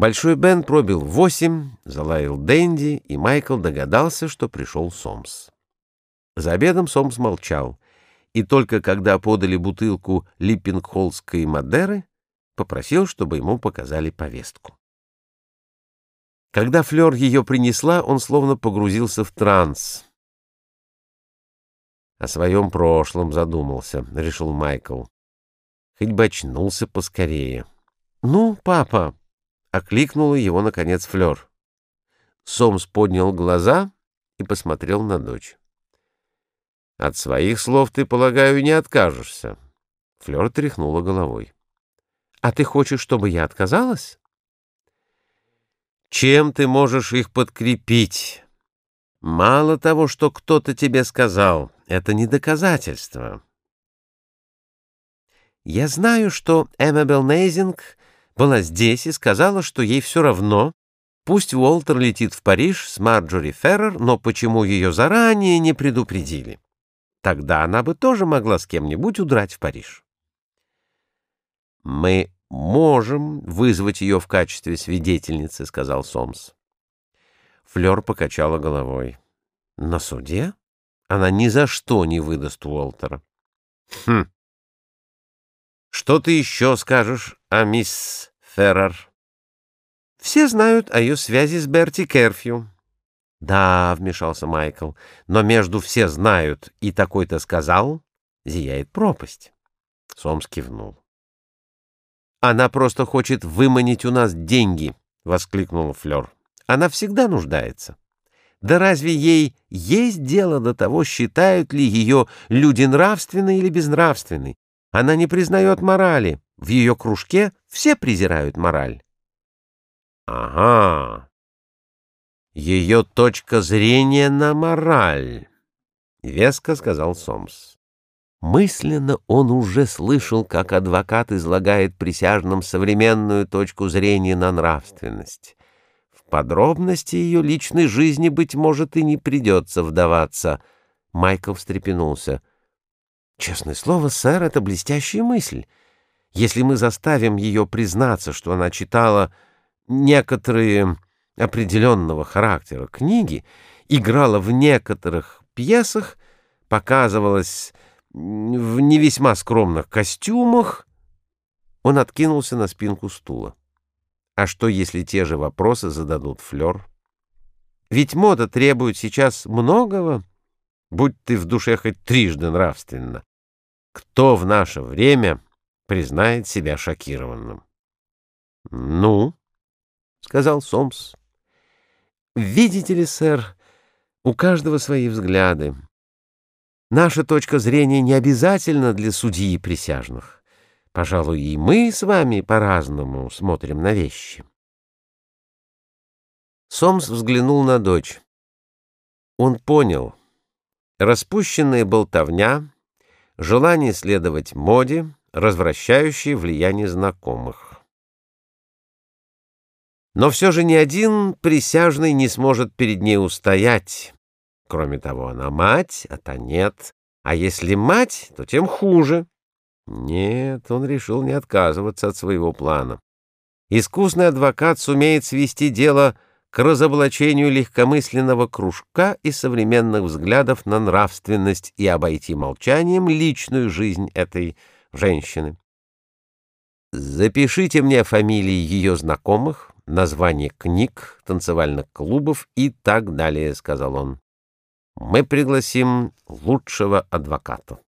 Большой Бен пробил восемь, залаял Дэнди, и Майкл догадался, что пришел Сомс. За обедом Сомс молчал, и только когда подали бутылку липпингхоллской Мадеры, попросил, чтобы ему показали повестку. Когда Флёр ее принесла, он словно погрузился в транс. О своем прошлом задумался, — решил Майкл. Хоть бы очнулся поскорее. — Ну, папа, — окликнула его, наконец, Флёр. Сомс поднял глаза и посмотрел на дочь. — От своих слов ты, полагаю, не откажешься. Флёр тряхнула головой. — А ты хочешь, чтобы я отказалась? — Чем ты можешь их подкрепить? Мало того, что кто-то тебе сказал, это не доказательство. Я знаю, что Эммабел Нейзинг была здесь и сказала, что ей все равно. Пусть Уолтер летит в Париж с Марджори Феррер, но почему ее заранее не предупредили? Тогда она бы тоже могла с кем-нибудь удрать в Париж. «Мы можем вызвать ее в качестве свидетельницы», — сказал Сомс. Флёр покачала головой. «На суде? Она ни за что не выдаст Уолтера». «Хм! Что ты еще скажешь о мисс Феррер. Все знают о ее связи с Берти Керфью. Да, вмешался Майкл, но между все знают и такой-то сказал, зияет пропасть. Сомс кивнул. Она просто хочет выманить у нас деньги, воскликнула Флёр. Она всегда нуждается. Да разве ей есть дело до того, считают ли ее люди нравственны или безнравственны? Она не признает морали. В ее кружке все презирают мораль. Ага. Ее точка зрения на мораль, — веско сказал Сомс. Мысленно он уже слышал, как адвокат излагает присяжным современную точку зрения на нравственность. В подробности ее личной жизни, быть может, и не придется вдаваться. Майкл встрепенулся. Честное слово, сэр, это блестящая мысль. Если мы заставим ее признаться, что она читала некоторые определенного характера книги, играла в некоторых пьесах, показывалась в не весьма скромных костюмах, он откинулся на спинку стула. А что, если те же вопросы зададут Флёр? Ведь мода требует сейчас многого, будь ты в душе хоть трижды нравственно. Кто в наше время признает себя шокированным? — Ну, — сказал Сомс, — видите ли, сэр, у каждого свои взгляды. Наша точка зрения не обязательно для судьи и присяжных. Пожалуй, и мы с вами по-разному смотрим на вещи. Сомс взглянул на дочь. Он понял. Распущенная болтовня желание следовать моде, развращающей влияние знакомых. Но все же ни один присяжный не сможет перед ней устоять. Кроме того, она мать, а та нет. А если мать, то тем хуже. Нет, он решил не отказываться от своего плана. Искусный адвокат сумеет свести дело к разоблачению легкомысленного кружка и современных взглядов на нравственность и обойти молчанием личную жизнь этой женщины. Запишите мне фамилии ее знакомых, название книг, танцевальных клубов и так далее, — сказал он. Мы пригласим лучшего адвоката.